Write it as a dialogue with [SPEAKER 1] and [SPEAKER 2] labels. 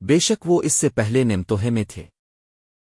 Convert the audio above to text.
[SPEAKER 1] بے شک وہ اس سے پہلے نمتوہے میں تھے۔